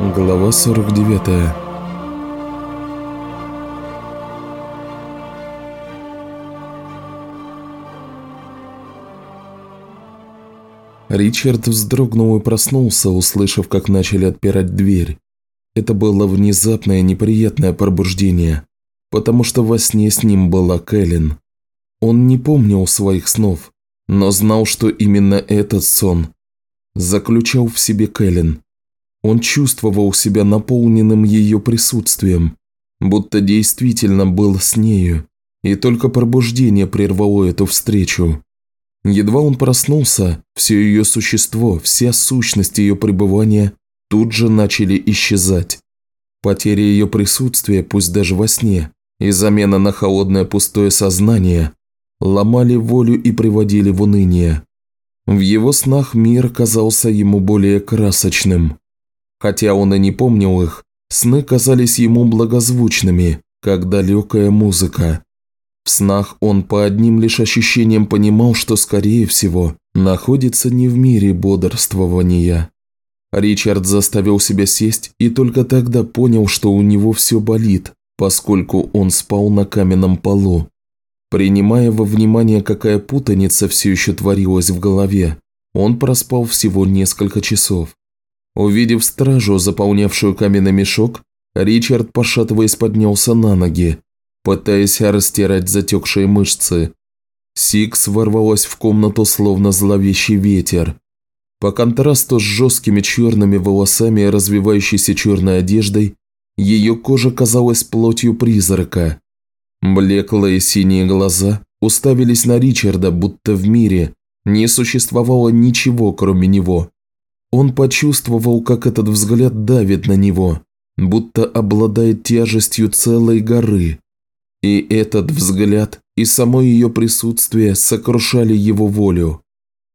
Глава 49 Ричард вздрогнул и проснулся, услышав, как начали отпирать дверь. Это было внезапное неприятное пробуждение, потому что во сне с ним была Кэлен. Он не помнил своих снов, но знал, что именно этот сон заключал в себе Кэлен. Он чувствовал себя наполненным ее присутствием, будто действительно был с нею, и только пробуждение прервало эту встречу. Едва он проснулся, все ее существо, вся сущность ее пребывания тут же начали исчезать. Потеря ее присутствия, пусть даже во сне, и замена на холодное пустое сознание ломали волю и приводили в уныние. В его снах мир казался ему более красочным. Хотя он и не помнил их, сны казались ему благозвучными, как далекая музыка. В снах он по одним лишь ощущениям понимал, что, скорее всего, находится не в мире бодрствования. Ричард заставил себя сесть и только тогда понял, что у него все болит, поскольку он спал на каменном полу. Принимая во внимание, какая путаница все еще творилась в голове, он проспал всего несколько часов. Увидев стражу, заполнявшую каменный мешок, Ричард, пошатываясь, поднялся на ноги, пытаясь растирать затекшие мышцы. Сикс ворвалась в комнату, словно зловещий ветер. По контрасту с жесткими черными волосами и развивающейся черной одеждой, ее кожа казалась плотью призрака. Блеклые синие глаза уставились на Ричарда, будто в мире не существовало ничего, кроме него. Он почувствовал, как этот взгляд давит на него, будто обладает тяжестью целой горы. И этот взгляд и само ее присутствие сокрушали его волю.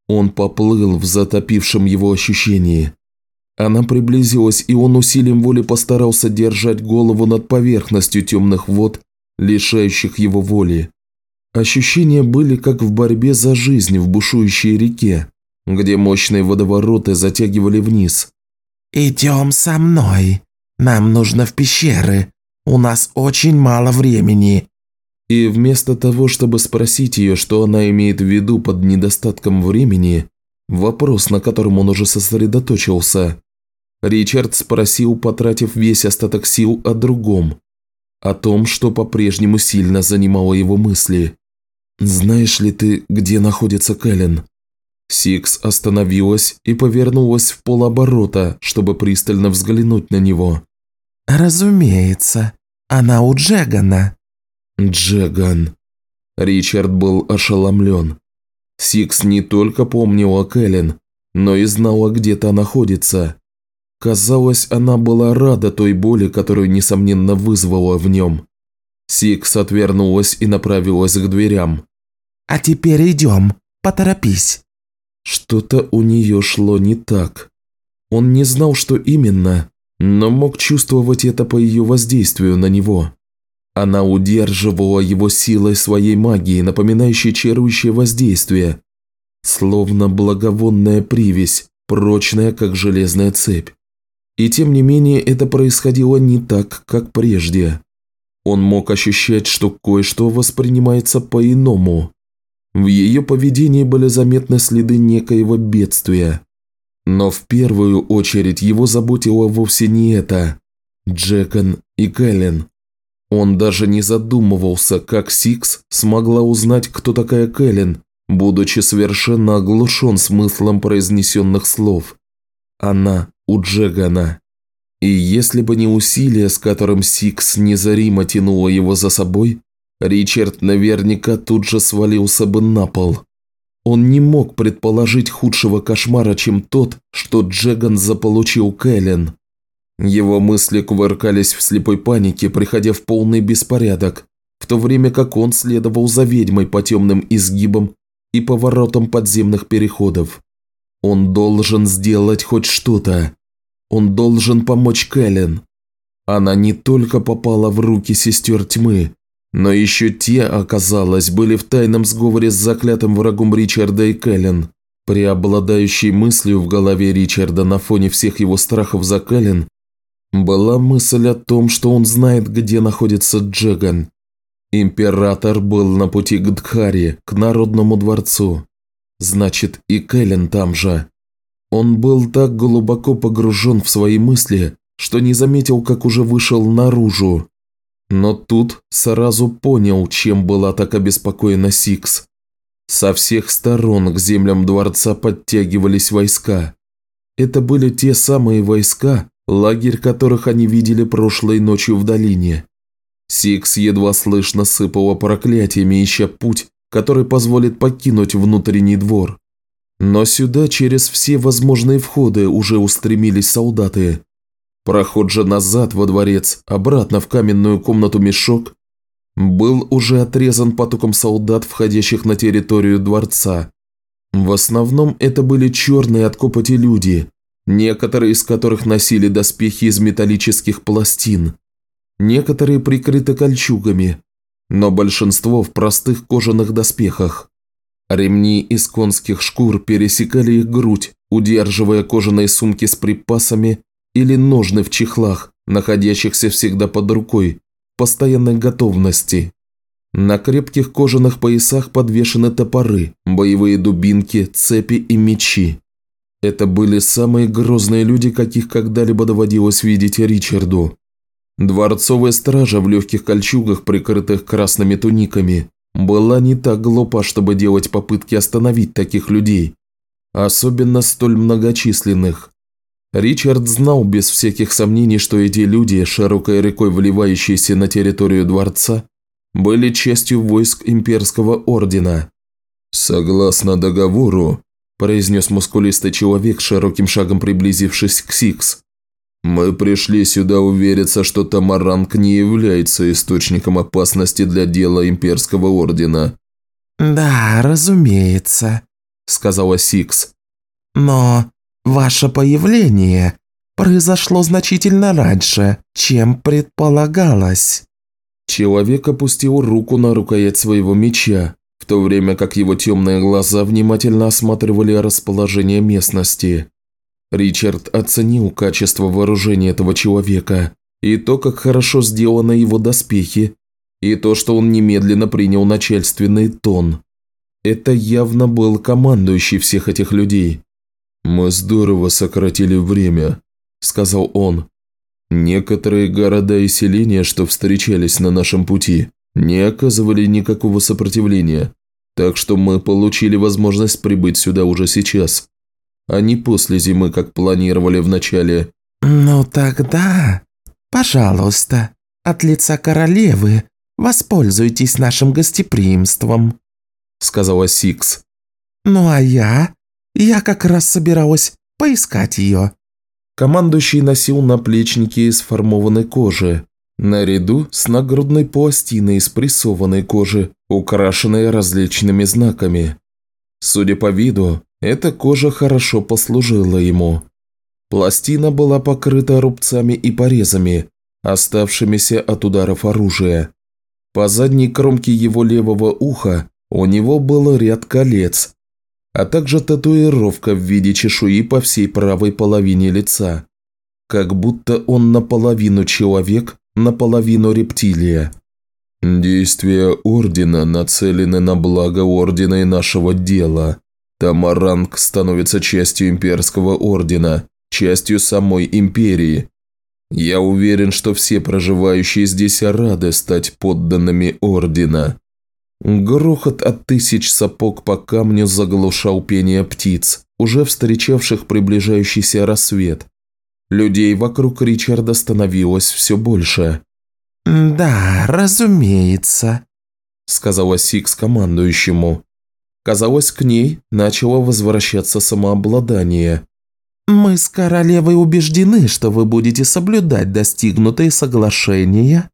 Он поплыл в затопившем его ощущении. Она приблизилась, и он усилием воли постарался держать голову над поверхностью темных вод лишающих его воли. Ощущения были как в борьбе за жизнь в бушующей реке, где мощные водовороты затягивали вниз. «Идем со мной. Нам нужно в пещеры. У нас очень мало времени». И вместо того, чтобы спросить ее, что она имеет в виду под недостатком времени, вопрос, на котором он уже сосредоточился, Ричард спросил, потратив весь остаток сил о другом, о том, что по-прежнему сильно занимало его мысли. «Знаешь ли ты, где находится Кэлен?» Сикс остановилась и повернулась в полоборота, чтобы пристально взглянуть на него. «Разумеется, она у Джегана». «Джеган». Ричард был ошеломлен. Сикс не только помнила Кэлен, но и знала, где та находится. Казалось, она была рада той боли, которую, несомненно, вызвала в нем. Сикс отвернулась и направилась к дверям. «А теперь идем, поторопись». Что-то у нее шло не так. Он не знал, что именно, но мог чувствовать это по ее воздействию на него. Она удерживала его силой своей магии, напоминающей чарующее воздействие, словно благовонная привязь, прочная, как железная цепь. И тем не менее это происходило не так, как прежде. Он мог ощущать, что кое-что воспринимается по-иному. В ее поведении были заметны следы некоего бедствия. Но в первую очередь его заботило вовсе не это. Джеган и Кэлен. Он даже не задумывался, как Сикс смогла узнать, кто такая Кэлен, будучи совершенно оглушен смыслом произнесенных слов. Она у Джегана. И если бы не усилие, с которым Сикс незаримо тянула его за собой, Ричард наверняка тут же свалился бы на пол. Он не мог предположить худшего кошмара, чем тот, что Джеган заполучил Кэлен. Его мысли кувыркались в слепой панике, приходя в полный беспорядок, в то время как он следовал за ведьмой по темным изгибам и поворотам подземных переходов. Он должен сделать хоть что-то. Он должен помочь Кэлен. Она не только попала в руки сестер тьмы, но еще те, оказалось, были в тайном сговоре с заклятым врагом Ричарда и Кэлен. Преобладающей мыслью в голове Ричарда на фоне всех его страхов за Кэлен Была мысль о том, что он знает, где находится Джеган. Император был на пути к Дхаре, к Народному дворцу. Значит, и Кэлен там же. Он был так глубоко погружен в свои мысли, что не заметил, как уже вышел наружу. Но тут сразу понял, чем была так обеспокоена Сикс. Со всех сторон к землям дворца подтягивались войска. Это были те самые войска, лагерь которых они видели прошлой ночью в долине. Сикс едва слышно сыпала проклятиями, ища путь, который позволит покинуть внутренний двор. Но сюда через все возможные входы уже устремились солдаты. Проход же назад во дворец, обратно в каменную комнату мешок, был уже отрезан потоком солдат, входящих на территорию дворца. В основном это были черные от копоти люди, некоторые из которых носили доспехи из металлических пластин, некоторые прикрыты кольчугами, но большинство в простых кожаных доспехах. Ремни из конских шкур пересекали их грудь, удерживая кожаные сумки с припасами или ножны в чехлах, находящихся всегда под рукой, постоянной готовности. На крепких кожаных поясах подвешены топоры, боевые дубинки, цепи и мечи. Это были самые грозные люди, каких когда-либо доводилось видеть Ричарду. Дворцовая стража в легких кольчугах, прикрытых красными туниками, была не так глупа, чтобы делать попытки остановить таких людей, особенно столь многочисленных. Ричард знал без всяких сомнений, что эти люди, широкой рекой вливающиеся на территорию дворца, были частью войск имперского ордена. «Согласно договору», – произнес мускулистый человек, широким шагом приблизившись к Сикс, мы пришли сюда увериться, что Тамаранг не является источником опасности для дела Имперского Ордена». «Да, разумеется», – сказала Сикс. «Но ваше появление произошло значительно раньше, чем предполагалось». Человек опустил руку на рукоять своего меча, в то время как его темные глаза внимательно осматривали расположение местности. Ричард оценил качество вооружения этого человека, и то, как хорошо сделаны его доспехи, и то, что он немедленно принял начальственный тон. Это явно был командующий всех этих людей. «Мы здорово сократили время», – сказал он. «Некоторые города и селения, что встречались на нашем пути, не оказывали никакого сопротивления, так что мы получили возможность прибыть сюда уже сейчас а не после зимы, как планировали вначале. «Ну тогда, пожалуйста, от лица королевы воспользуйтесь нашим гостеприимством», сказала Сикс. «Ну а я? Я как раз собиралась поискать ее». Командующий носил наплечники из формованной кожи, наряду с нагрудной пластиной из прессованной кожи, украшенной различными знаками. Судя по виду, эта кожа хорошо послужила ему. Пластина была покрыта рубцами и порезами, оставшимися от ударов оружия. По задней кромке его левого уха у него был ряд колец, а также татуировка в виде чешуи по всей правой половине лица. Как будто он наполовину человек, наполовину рептилия. Действия Ордена нацелены на благо Ордена и нашего дела. Тамаранг становится частью имперского ордена, частью самой империи. Я уверен, что все проживающие здесь рады стать подданными ордена. Грохот от тысяч сапог по камню заглушал пение птиц, уже встречавших приближающийся рассвет. Людей вокруг Ричарда становилось все больше. «Да, разумеется», – сказала Сикс командующему. Казалось, к ней начало возвращаться самообладание. «Мы с королевой убеждены, что вы будете соблюдать достигнутые соглашения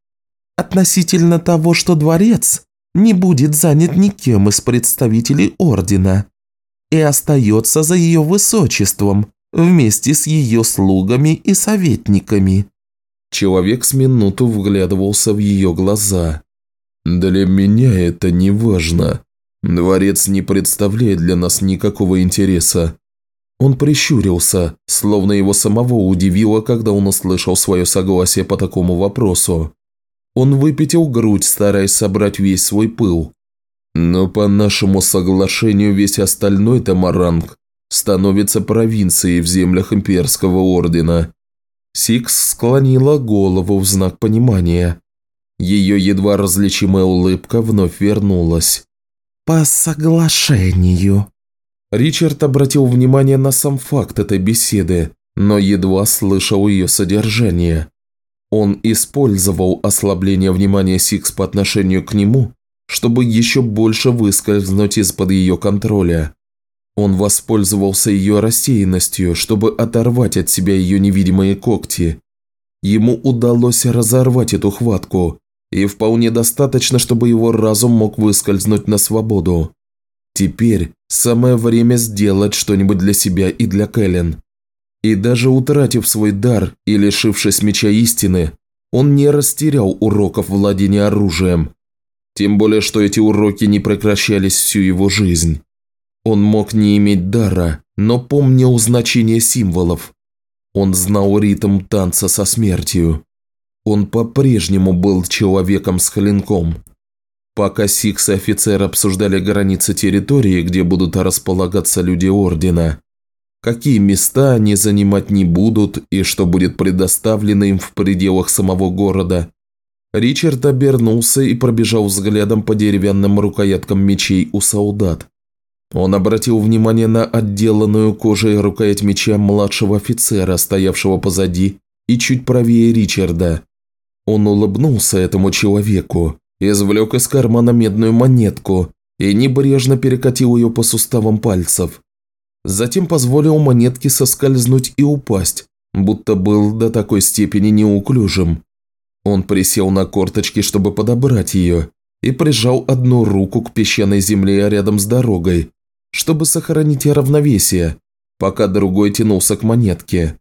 относительно того, что дворец не будет занят никем из представителей Ордена и остается за ее высочеством вместе с ее слугами и советниками». Человек с минуту вглядывался в ее глаза. «Для меня это не важно», Дворец не представляет для нас никакого интереса. Он прищурился, словно его самого удивило, когда он услышал свое согласие по такому вопросу. Он выпятил грудь, стараясь собрать весь свой пыл. Но по нашему соглашению весь остальной Тамаранг становится провинцией в землях имперского ордена. Сикс склонила голову в знак понимания. Ее едва различимая улыбка вновь вернулась. «По соглашению». Ричард обратил внимание на сам факт этой беседы, но едва слышал ее содержание. Он использовал ослабление внимания Сикс по отношению к нему, чтобы еще больше выскользнуть из-под ее контроля. Он воспользовался ее рассеянностью, чтобы оторвать от себя ее невидимые когти. Ему удалось разорвать эту хватку, и вполне достаточно, чтобы его разум мог выскользнуть на свободу. Теперь самое время сделать что-нибудь для себя и для Кэлен. И даже утратив свой дар и лишившись меча истины, он не растерял уроков владения оружием. Тем более, что эти уроки не прекращались всю его жизнь. Он мог не иметь дара, но помнил значение символов. Он знал ритм танца со смертью. Он по-прежнему был человеком с клинком. Пока Сикс и офицер обсуждали границы территории, где будут располагаться люди Ордена, какие места они занимать не будут и что будет предоставлено им в пределах самого города, Ричард обернулся и пробежал взглядом по деревянным рукояткам мечей у солдат. Он обратил внимание на отделанную кожей рукоять меча младшего офицера, стоявшего позади и чуть правее Ричарда. Он улыбнулся этому человеку, извлек из кармана медную монетку и небрежно перекатил ее по суставам пальцев. Затем позволил монетке соскользнуть и упасть, будто был до такой степени неуклюжим. Он присел на корточки, чтобы подобрать ее, и прижал одну руку к песчаной земле рядом с дорогой, чтобы сохранить равновесие, пока другой тянулся к монетке,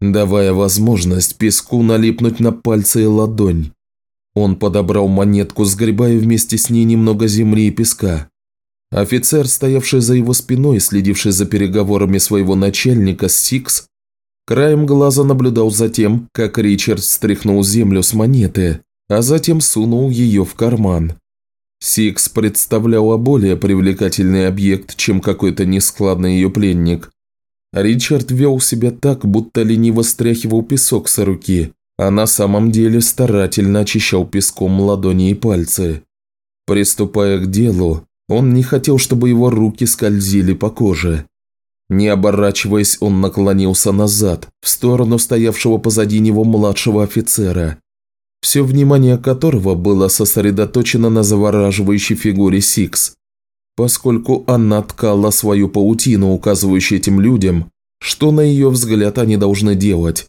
давая возможность песку налипнуть на пальцы и ладонь. Он подобрал монетку, сгребая вместе с ней немного земли и песка. Офицер, стоявший за его спиной, следивший за переговорами своего начальника Сикс, краем глаза наблюдал за тем, как Ричард стряхнул землю с монеты, а затем сунул ее в карман. Сикс представляла более привлекательный объект, чем какой-то нескладный ее пленник. Ричард вел себя так, будто лениво стряхивал песок с руки, а на самом деле старательно очищал песком ладони и пальцы. Приступая к делу, он не хотел, чтобы его руки скользили по коже. Не оборачиваясь, он наклонился назад, в сторону стоявшего позади него младшего офицера, все внимание которого было сосредоточено на завораживающей фигуре Сикс, поскольку она ткала свою паутину, указывающую этим людям, что на ее взгляд они должны делать.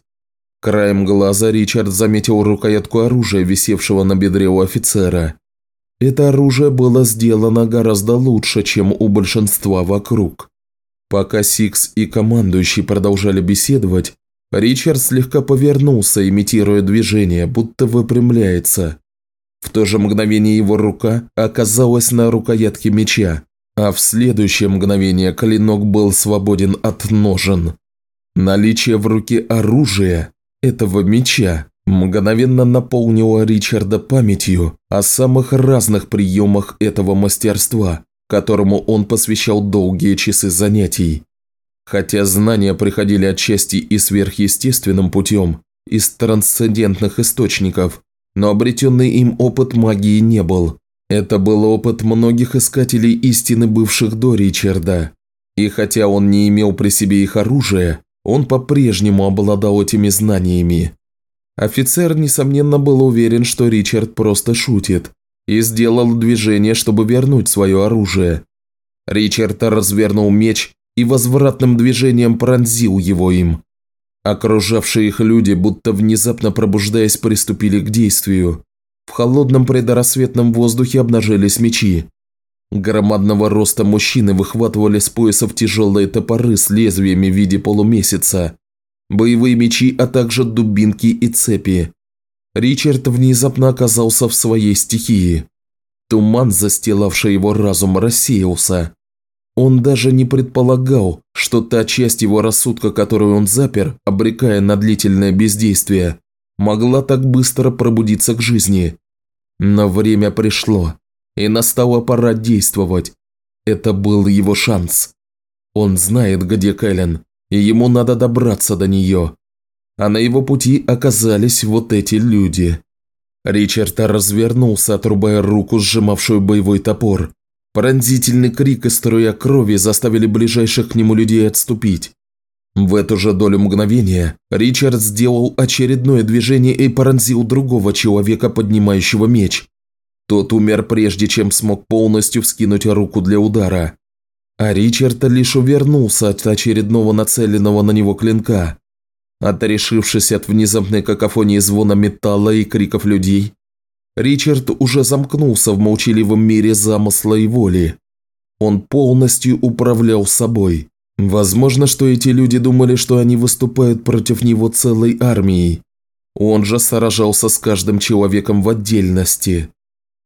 Краем глаза Ричард заметил рукоятку оружия, висевшего на бедре у офицера. Это оружие было сделано гораздо лучше, чем у большинства вокруг. Пока Сикс и командующий продолжали беседовать, Ричард слегка повернулся, имитируя движение, будто выпрямляется. В то же мгновение его рука оказалась на рукоятке меча, а в следующее мгновение клинок был свободен от ножен. Наличие в руке оружия, этого меча, мгновенно наполнило Ричарда памятью о самых разных приемах этого мастерства, которому он посвящал долгие часы занятий. Хотя знания приходили отчасти и сверхъестественным путем, из трансцендентных источников, но обретенный им опыт магии не был. Это был опыт многих искателей истины, бывших до Ричарда. И хотя он не имел при себе их оружия, он по-прежнему обладал этими знаниями. Офицер, несомненно, был уверен, что Ричард просто шутит, и сделал движение, чтобы вернуть свое оружие. Ричард развернул меч и возвратным движением пронзил его им. Окружавшие их люди, будто внезапно пробуждаясь, приступили к действию. В холодном предрассветном воздухе обнажились мечи. Громадного роста мужчины выхватывали с поясов тяжелые топоры с лезвиями в виде полумесяца, боевые мечи, а также дубинки и цепи. Ричард внезапно оказался в своей стихии. Туман, застилавший его разум, рассеялся. Он даже не предполагал, что та часть его рассудка, которую он запер, обрекая на длительное бездействие, могла так быстро пробудиться к жизни. Но время пришло, и настала пора действовать. Это был его шанс. Он знает, где Кэлен, и ему надо добраться до нее. А на его пути оказались вот эти люди. Ричард развернулся, отрубая руку, сжимавшую боевой топор. Пронзительный крик и струя крови заставили ближайших к нему людей отступить. В эту же долю мгновения Ричард сделал очередное движение и пронзил другого человека, поднимающего меч. Тот умер прежде, чем смог полностью вскинуть руку для удара. А Ричард лишь увернулся от очередного нацеленного на него клинка. Отрешившись от внезапной какофонии звона металла и криков людей, Ричард уже замкнулся в молчаливом мире замысла и воли. Он полностью управлял собой. Возможно, что эти люди думали, что они выступают против него целой армией. Он же сражался с каждым человеком в отдельности.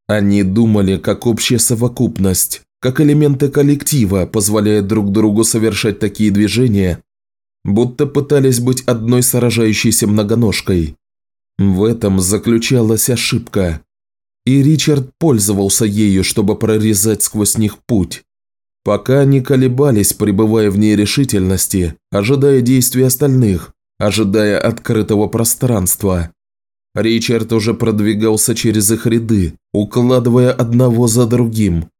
Они думали, как общая совокупность, как элементы коллектива, позволяя друг другу совершать такие движения, будто пытались быть одной сражающейся многоножкой. В этом заключалась ошибка. И Ричард пользовался ею, чтобы прорезать сквозь них путь. Пока они колебались, пребывая в нерешительности, ожидая действий остальных, ожидая открытого пространства. Ричард уже продвигался через их ряды, укладывая одного за другим.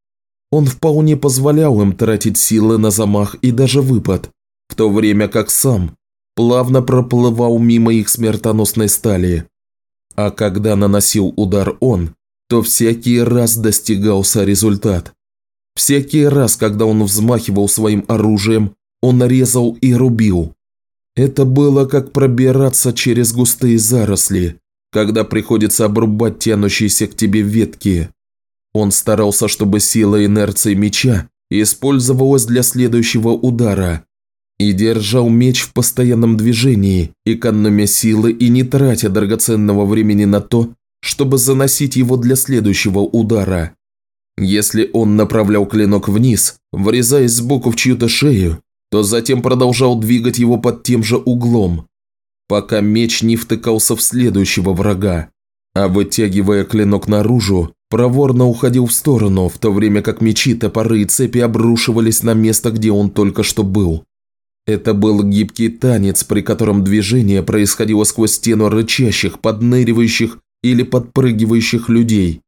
Он вполне позволял им тратить силы на замах и даже выпад, в то время как сам плавно проплывал мимо их смертоносной стали. А когда наносил удар он, то всякий раз достигался результат. Всякий раз, когда он взмахивал своим оружием, он резал и рубил. Это было как пробираться через густые заросли, когда приходится обрубать тянущиеся к тебе ветки. Он старался, чтобы сила инерции меча использовалась для следующего удара, и держал меч в постоянном движении, экономя силы и не тратя драгоценного времени на то, чтобы заносить его для следующего удара. Если он направлял клинок вниз, врезаясь сбоку в чью-то шею, то затем продолжал двигать его под тем же углом, пока меч не втыкался в следующего врага, а вытягивая клинок наружу, проворно уходил в сторону, в то время как мечи, топоры и цепи обрушивались на место, где он только что был. Это был гибкий танец, при котором движение происходило сквозь стену рычащих, подныривающих или подпрыгивающих людей.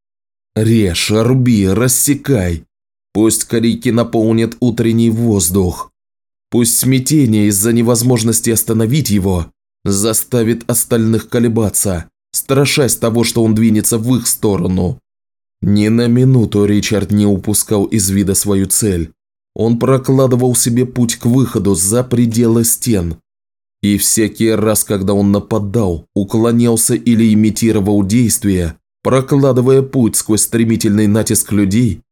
Режь, руби, рассекай. Пусть крики наполнят утренний воздух. Пусть смятение из-за невозможности остановить его заставит остальных колебаться, страшась того, что он двинется в их сторону. Ни на минуту Ричард не упускал из вида свою цель. Он прокладывал себе путь к выходу за пределы стен. И всякий раз, когда он нападал, уклонялся или имитировал действия, прокладывая путь сквозь стремительный натиск людей,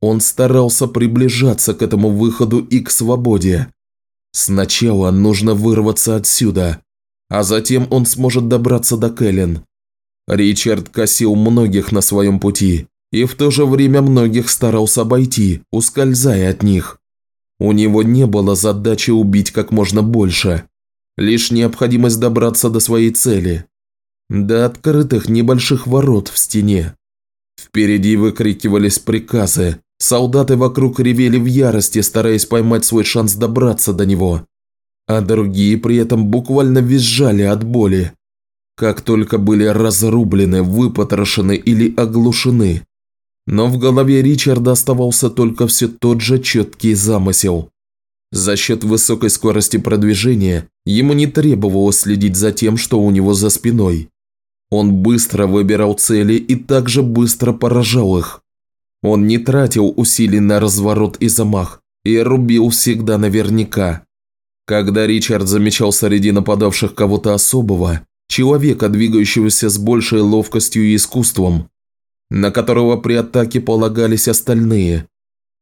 он старался приближаться к этому выходу и к свободе. Сначала нужно вырваться отсюда, а затем он сможет добраться до Кэлен. Ричард косил многих на своем пути, и в то же время многих старался обойти, ускользая от них. У него не было задачи убить как можно больше, лишь необходимость добраться до своей цели, до открытых небольших ворот в стене. Впереди выкрикивались приказы, солдаты вокруг ревели в ярости, стараясь поймать свой шанс добраться до него, а другие при этом буквально визжали от боли, как только были разрублены, выпотрошены или оглушены. Но в голове Ричарда оставался только все тот же четкий замысел. За счет высокой скорости продвижения ему не требовалось следить за тем, что у него за спиной. Он быстро выбирал цели и также быстро поражал их. Он не тратил усилий на разворот и замах, и рубил всегда наверняка. Когда Ричард замечал среди нападавших кого-то особого, человека, двигающегося с большей ловкостью и искусством, на которого при атаке полагались остальные.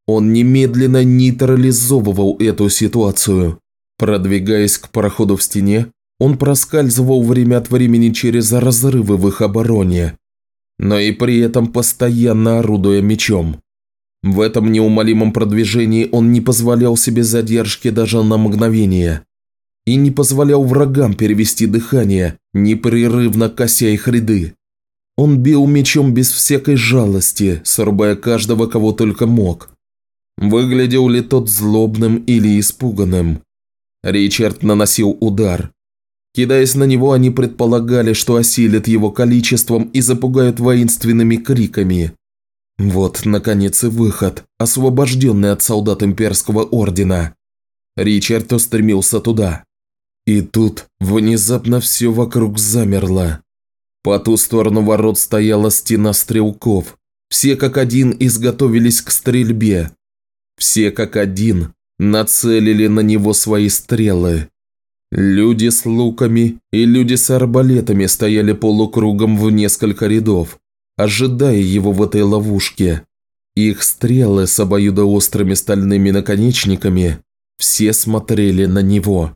Он немедленно нейтрализовывал эту ситуацию. Продвигаясь к пароходу в стене, он проскальзывал время от времени через разрывы в их обороне, но и при этом постоянно орудуя мечом. В этом неумолимом продвижении он не позволял себе задержки даже на мгновение. И не позволял врагам перевести дыхание, непрерывно кося их ряды. Он бил мечом без всякой жалости, срубая каждого, кого только мог. Выглядел ли тот злобным или испуганным? Ричард наносил удар. Кидаясь на него, они предполагали, что осилят его количеством и запугают воинственными криками. Вот, наконец, и выход, освобожденный от солдат имперского ордена. Ричард устремился туда. И тут внезапно все вокруг замерло. По ту сторону ворот стояла стена стрелков. Все как один изготовились к стрельбе. Все как один нацелили на него свои стрелы. Люди с луками и люди с арбалетами стояли полукругом в несколько рядов, ожидая его в этой ловушке. Их стрелы с обоюдоострыми стальными наконечниками все смотрели на него.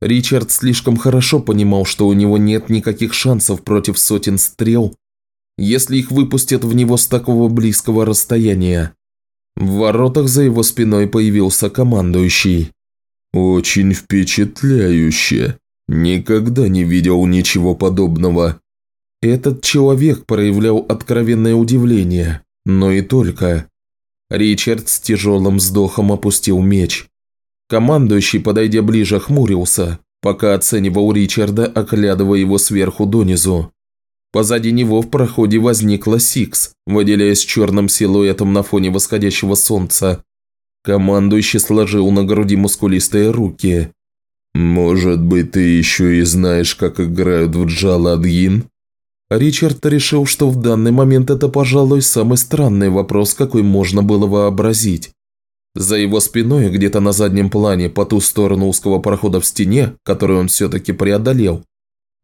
Ричард слишком хорошо понимал, что у него нет никаких шансов против сотен стрел, если их выпустят в него с такого близкого расстояния. В воротах за его спиной появился командующий. «Очень впечатляюще. Никогда не видел ничего подобного». Этот человек проявлял откровенное удивление, но и только. Ричард с тяжелым вздохом опустил меч. Командующий, подойдя ближе, хмурился, пока оценивал Ричарда, оглядывая его сверху донизу. Позади него в проходе возникла Сикс, выделяясь черным силуэтом на фоне восходящего солнца. Командующий сложил на груди мускулистые руки. «Может быть, ты еще и знаешь, как играют в Джаладгин?» Ричард решил, что в данный момент это, пожалуй, самый странный вопрос, какой можно было вообразить. За его спиной, где-то на заднем плане, по ту сторону узкого прохода в стене, который он все-таки преодолел,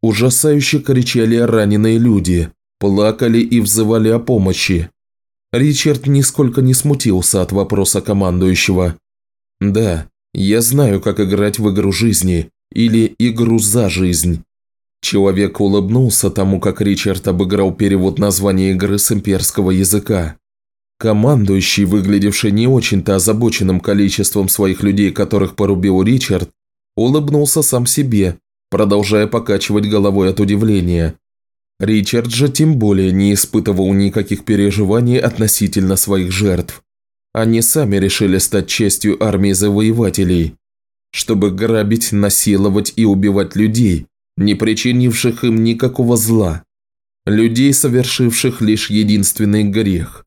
Ужасающе кричали раненые люди, плакали и взывали о помощи. Ричард нисколько не смутился от вопроса командующего. «Да, я знаю, как играть в игру жизни или игру за жизнь». Человек улыбнулся тому, как Ричард обыграл перевод названия игры с имперского языка. Командующий, выглядевший не очень-то озабоченным количеством своих людей, которых порубил Ричард, улыбнулся сам себе продолжая покачивать головой от удивления. Ричард же тем более не испытывал никаких переживаний относительно своих жертв. Они сами решили стать частью армии завоевателей, чтобы грабить, насиловать и убивать людей, не причинивших им никакого зла. Людей, совершивших лишь единственный грех.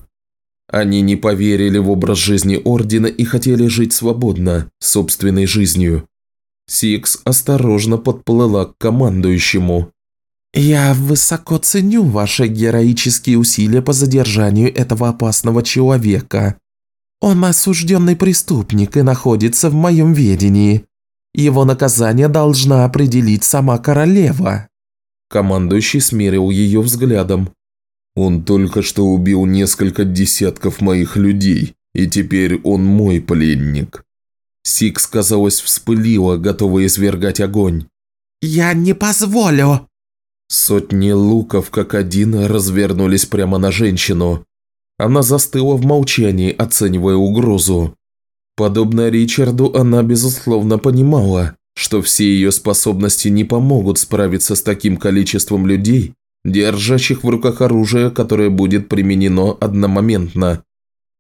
Они не поверили в образ жизни Ордена и хотели жить свободно, собственной жизнью. Сикс осторожно подплыла к командующему. «Я высоко ценю ваши героические усилия по задержанию этого опасного человека. Он осужденный преступник и находится в моем ведении. Его наказание должна определить сама королева». Командующий смерил ее взглядом. «Он только что убил несколько десятков моих людей, и теперь он мой пленник. Сикс, казалось, вспылила, готовая извергать огонь. «Я не позволю!» Сотни луков, как один, развернулись прямо на женщину. Она застыла в молчании, оценивая угрозу. Подобно Ричарду, она, безусловно, понимала, что все ее способности не помогут справиться с таким количеством людей, держащих в руках оружие, которое будет применено одномоментно.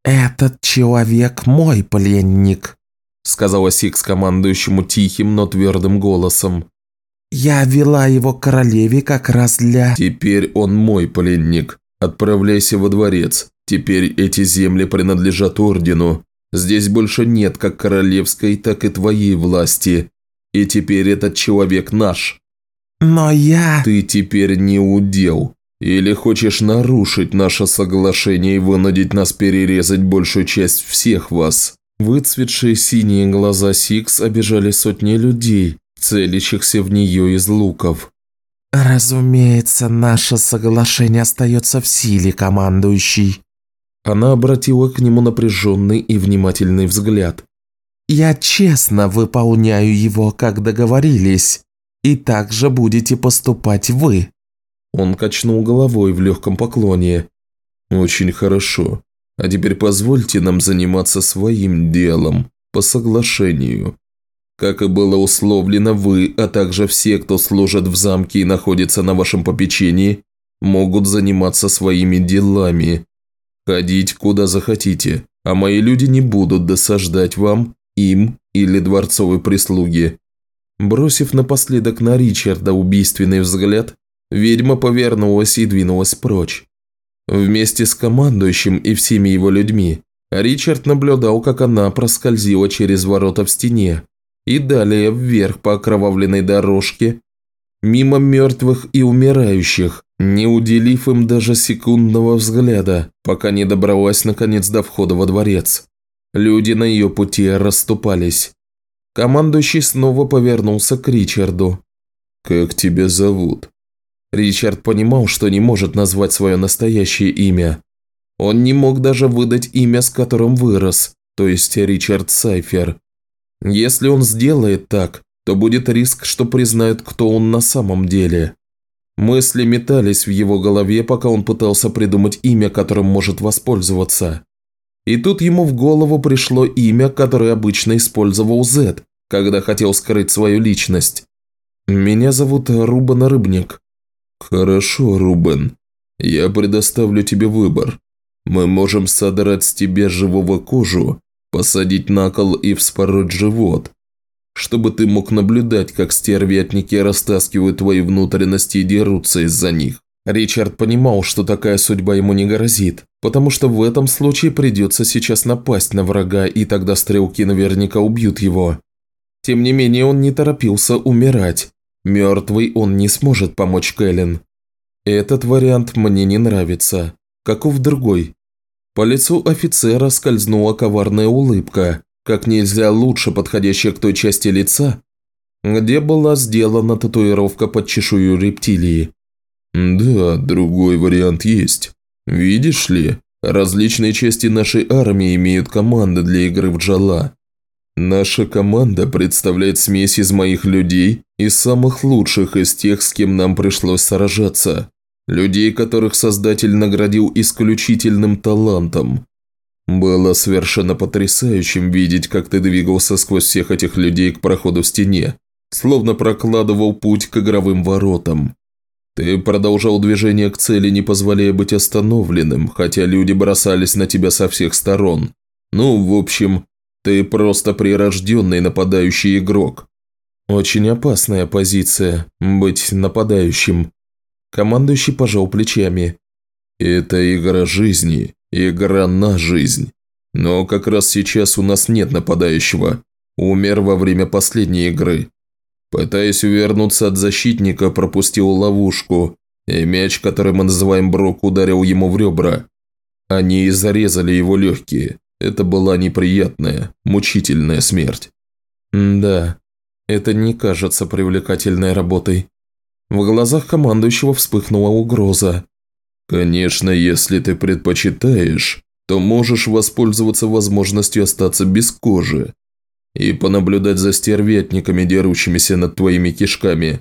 «Этот человек мой пленник», – сказала Сикс командующему тихим, но твердым голосом. «Я вела его королеве как раз для...» «Теперь он мой пленник. Отправляйся во дворец. Теперь эти земли принадлежат ордену. Здесь больше нет как королевской, так и твоей власти. И теперь этот человек наш». «Но я...» «Ты теперь не удел. Или хочешь нарушить наше соглашение и вынудить нас перерезать большую часть всех вас?» Выцветшие синие глаза Сикс обижали сотни людей, целящихся в нее из луков. «Разумеется, наше соглашение остается в силе, командующий». Она обратила к нему напряженный и внимательный взгляд. «Я честно выполняю его, как договорились, и так же будете поступать вы». Он качнул головой в легком поклоне. «Очень хорошо. А теперь позвольте нам заниматься своим делом, по соглашению. Как и было условлено, вы, а также все, кто служит в замке и находится на вашем попечении, могут заниматься своими делами. Ходить куда захотите, а мои люди не будут досаждать вам, им или дворцовой прислуге. Бросив напоследок на Ричарда убийственный взгляд, ведьма повернулась и двинулась прочь. Вместе с командующим и всеми его людьми Ричард наблюдал, как она проскользила через ворота в стене и далее вверх по окровавленной дорожке, мимо мертвых и умирающих, не уделив им даже секундного взгляда, пока не добралась наконец до входа во дворец. Люди на ее пути расступались. Командующий снова повернулся к Ричарду. «Как тебя зовут?» Ричард понимал, что не может назвать свое настоящее имя. Он не мог даже выдать имя, с которым вырос, то есть Ричард Сайфер. Если он сделает так, то будет риск, что признают, кто он на самом деле. Мысли метались в его голове, пока он пытался придумать имя, которым может воспользоваться. И тут ему в голову пришло имя, которое обычно использовал Зет, когда хотел скрыть свою личность. «Меня зовут Рубен Рыбник». «Хорошо, Рубен. Я предоставлю тебе выбор. Мы можем содрать с тебя живого кожу, посадить на кол и вспороть живот, чтобы ты мог наблюдать, как стервятники растаскивают твои внутренности и дерутся из-за них. Ричард понимал, что такая судьба ему не грозит, потому что в этом случае придется сейчас напасть на врага, и тогда стрелки наверняка убьют его. Тем не менее, он не торопился умирать. Мертвый он не сможет помочь Кэлен. Этот вариант мне не нравится. Каков другой? По лицу офицера скользнула коварная улыбка, как нельзя лучше подходящая к той части лица, где была сделана татуировка под чешую рептилии. «Да, другой вариант есть. Видишь ли, различные части нашей армии имеют команды для игры в джала. Наша команда представляет смесь из моих людей и самых лучших из тех, с кем нам пришлось сражаться. Людей, которых Создатель наградил исключительным талантом. Было совершенно потрясающим видеть, как ты двигался сквозь всех этих людей к проходу в стене, словно прокладывал путь к игровым воротам. Ты продолжал движение к цели, не позволяя быть остановленным, хотя люди бросались на тебя со всех сторон. Ну, в общем, ты просто прирожденный нападающий игрок. Очень опасная позиция – быть нападающим. Командующий пожал плечами. Это игра жизни, Игра на жизнь. Но как раз сейчас у нас нет нападающего. Умер во время последней игры. Пытаясь увернуться от защитника, пропустил ловушку, и мяч, который мы называем Брок, ударил ему в ребра. Они и зарезали его легкие. Это была неприятная, мучительная смерть. да, это не кажется привлекательной работой. В глазах командующего вспыхнула угроза. Конечно, если ты предпочитаешь, то можешь воспользоваться возможностью остаться без кожи и понаблюдать за стервятниками, дерущимися над твоими кишками.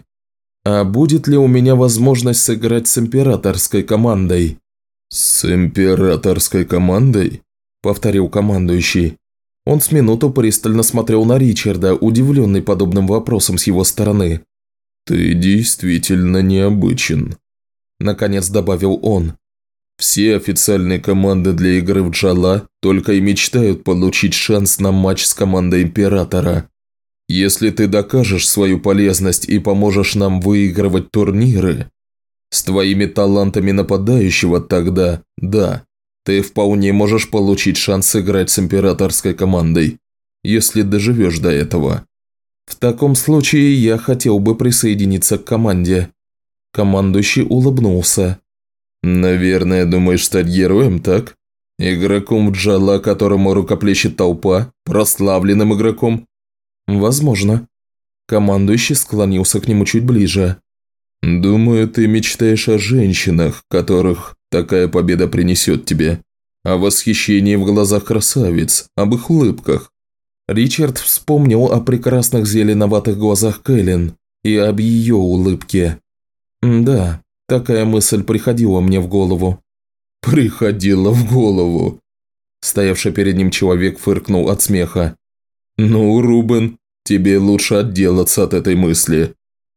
А будет ли у меня возможность сыграть с императорской командой? С императорской командой? Повторил командующий. Он с минуту пристально смотрел на Ричарда, удивленный подобным вопросом с его стороны. «Ты действительно необычен», наконец добавил он. Все официальные команды для игры в Джала только и мечтают получить шанс на матч с командой Императора. Если ты докажешь свою полезность и поможешь нам выигрывать турниры, с твоими талантами нападающего тогда, да, ты вполне можешь получить шанс играть с императорской командой, если доживешь до этого. В таком случае я хотел бы присоединиться к команде. Командующий улыбнулся. «Наверное, думаешь стать героем, так? Игроком в Джала, которому рукоплещет толпа? Прославленным игроком?» «Возможно». Командующий склонился к нему чуть ближе. «Думаю, ты мечтаешь о женщинах, которых такая победа принесет тебе. О восхищении в глазах красавиц, об их улыбках». Ричард вспомнил о прекрасных зеленоватых глазах Кэлен и об ее улыбке. «Да, такая мысль приходила мне в голову». «Приходила в голову. Стоявший перед ним человек фыркнул от смеха. «Ну, Рубен, тебе лучше отделаться от этой мысли.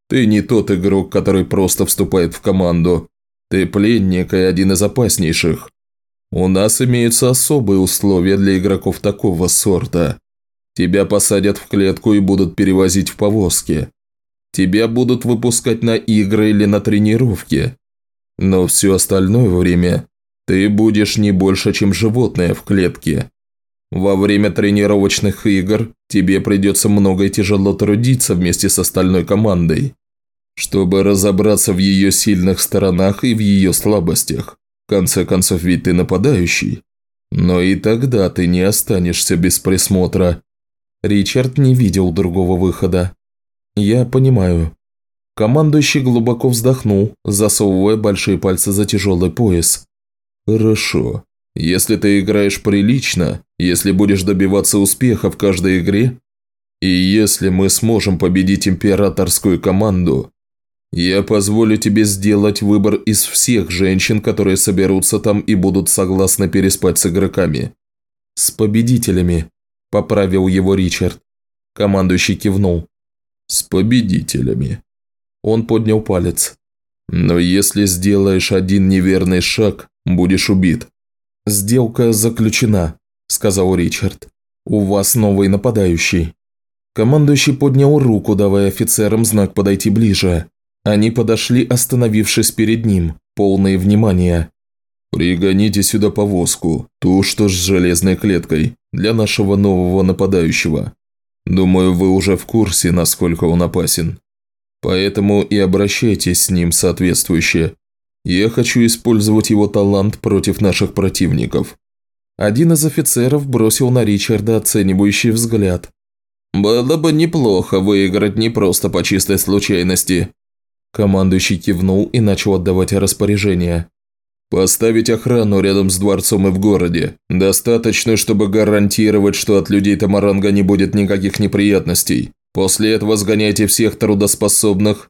Ты не тот игрок, который просто вступает в команду. Ты пленник и один из опаснейших. У нас имеются особые условия для игроков такого сорта. Тебя посадят в клетку и будут перевозить в повозке. Тебя будут выпускать на игры или на тренировки. Но все остальное время ты будешь не больше, чем животное в клетке. Во время тренировочных игр тебе придется много и тяжело трудиться вместе с остальной командой, чтобы разобраться в ее сильных сторонах и в ее слабостях. В конце концов, ведь ты нападающий. Но и тогда ты не останешься без присмотра. Ричард не видел другого выхода. Я понимаю. Командующий глубоко вздохнул, засовывая большие пальцы за тяжелый пояс. Хорошо. Если ты играешь прилично, если будешь добиваться успеха в каждой игре, и если мы сможем победить императорскую команду, я позволю тебе сделать выбор из всех женщин, которые соберутся там и будут согласны переспать с игроками. С победителями, поправил его Ричард. Командующий кивнул. С победителями. Он поднял палец. Но если сделаешь один неверный шаг, будешь убит. «Сделка заключена», – сказал Ричард. «У вас новый нападающий». Командующий поднял руку, давая офицерам знак подойти ближе. Они подошли, остановившись перед ним, полные внимания. «Пригоните сюда повозку, ту, что с железной клеткой, для нашего нового нападающего. Думаю, вы уже в курсе, насколько он опасен. Поэтому и обращайтесь с ним соответствующе. Я хочу использовать его талант против наших противников». Один из офицеров бросил на Ричарда оценивающий взгляд. «Было бы неплохо выиграть не просто по чистой случайности». Командующий кивнул и начал отдавать распоряжения. «Поставить охрану рядом с дворцом и в городе. Достаточно, чтобы гарантировать, что от людей Тамаранга не будет никаких неприятностей. После этого сгоняйте всех трудоспособных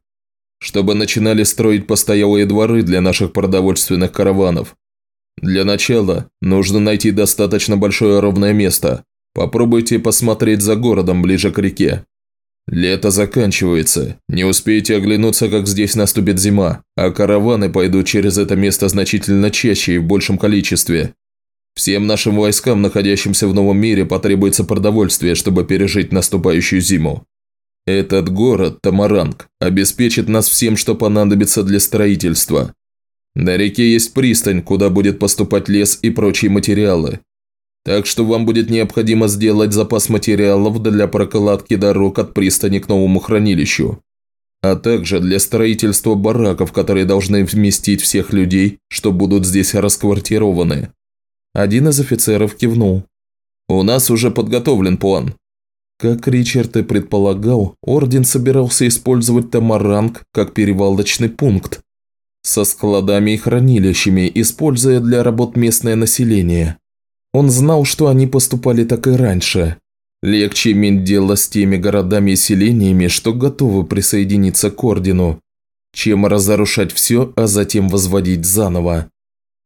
чтобы начинали строить постоялые дворы для наших продовольственных караванов. Для начала нужно найти достаточно большое ровное место. Попробуйте посмотреть за городом ближе к реке. Лето заканчивается, не успеете оглянуться, как здесь наступит зима, а караваны пойдут через это место значительно чаще и в большем количестве. Всем нашим войскам, находящимся в новом мире, потребуется продовольствие, чтобы пережить наступающую зиму. Этот город, Тамаранг, обеспечит нас всем, что понадобится для строительства. На реке есть пристань, куда будет поступать лес и прочие материалы. Так что вам будет необходимо сделать запас материалов для прокладки дорог от пристани к новому хранилищу, а также для строительства бараков, которые должны вместить всех людей, что будут здесь расквартированы. Один из офицеров кивнул. «У нас уже подготовлен план. Как Ричард и предполагал, Орден собирался использовать Тамаранг как перевалочный пункт со складами и хранилищами, используя для работ местное население. Он знал, что они поступали так и раньше. Легче иметь дело с теми городами и селениями, что готовы присоединиться к Ордену, чем разрушать все, а затем возводить заново.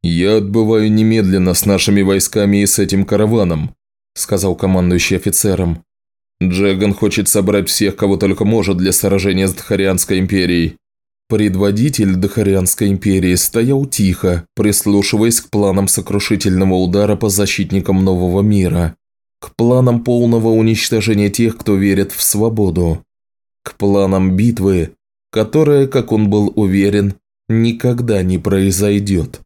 «Я отбываю немедленно с нашими войсками и с этим караваном», – сказал командующий офицером. Джеган хочет собрать всех, кого только может для сражения с Дхарианской империей. Предводитель Дхарианской империи стоял тихо, прислушиваясь к планам сокрушительного удара по защитникам нового мира, к планам полного уничтожения тех, кто верит в свободу, к планам битвы, которая, как он был уверен, никогда не произойдет.